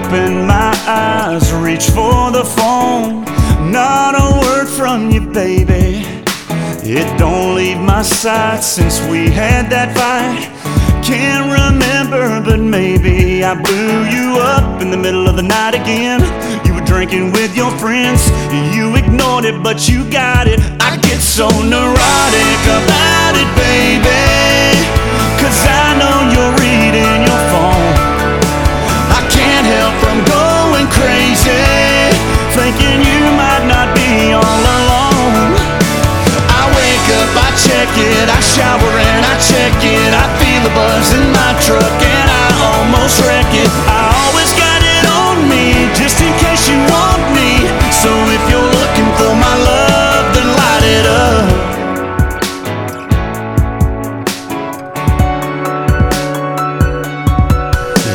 open my eyes, reach for the phone. Not a word from you, baby. It don't leave my sight since we had that fight. Can't remember, but maybe I blew you up in the middle of the night again. You were drinking with your friends, you ignored it, but you got it. I get so neurotic about it, baby.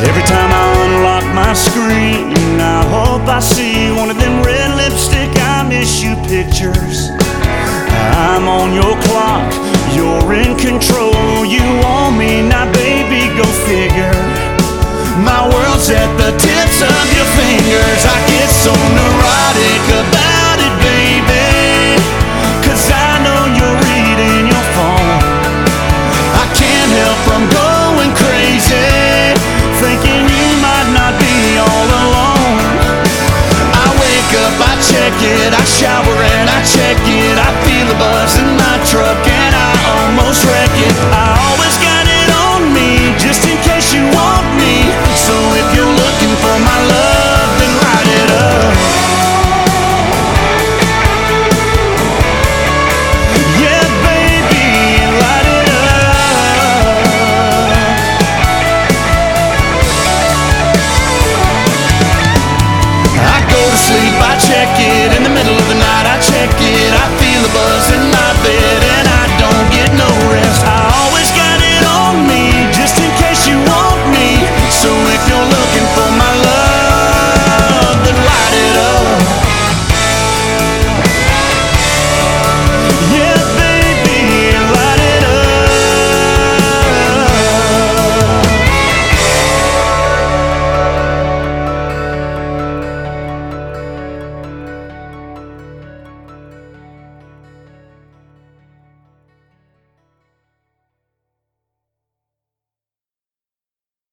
Every time I unlock my screen, I hope I see one of them red lipstick I miss you pictures. I'm on your clock, you're in control. You want me now, baby, go figure. My world's at the tips of your fingers. I get so neurotic check it, I shower and I check it. I feel in